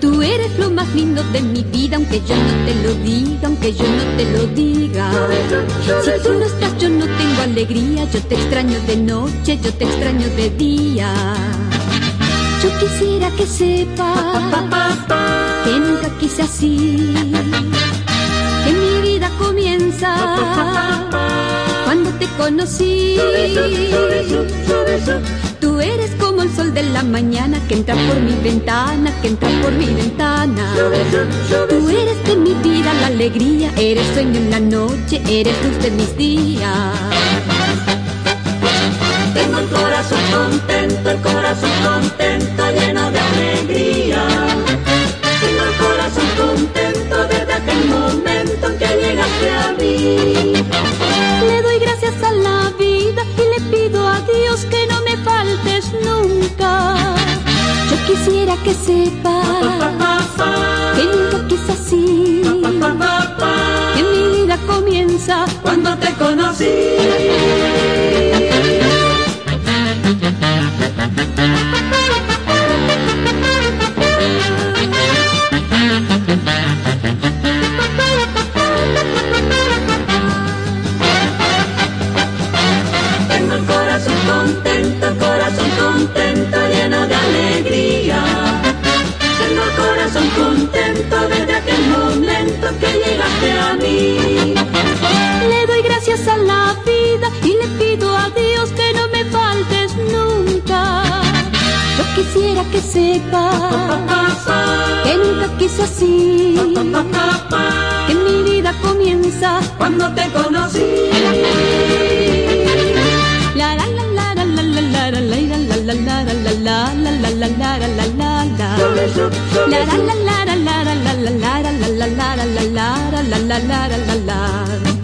Tú eres lo más lindo de mi vida, aunque yo no te lo diga, aunque yo no te lo diga. Si tú no estás, yo no tengo alegría, yo te extraño de noche, yo te extraño de día. Yo quisiera que sepas que nunca quise así, que mi vida comienza cuando te conocí. Tú eres como el sol de la mañana que entra por mi ventana, que entra por mi ventana. Tú eres de mi vida la alegría, eres sueño en la noche, eres luz de mis días. Tengo el corazón contento, el corazón contento, quisiera que sepas que nunca quise así, que mi vida comienza Cuando te conocí. A la vida y le pido a Dios que no me faltes nunca. Yo quisiera que sepas que nunca quise así, que mi vida comienza Cuando te conocí. la la la la la la la la la la La la la la la la la la la la la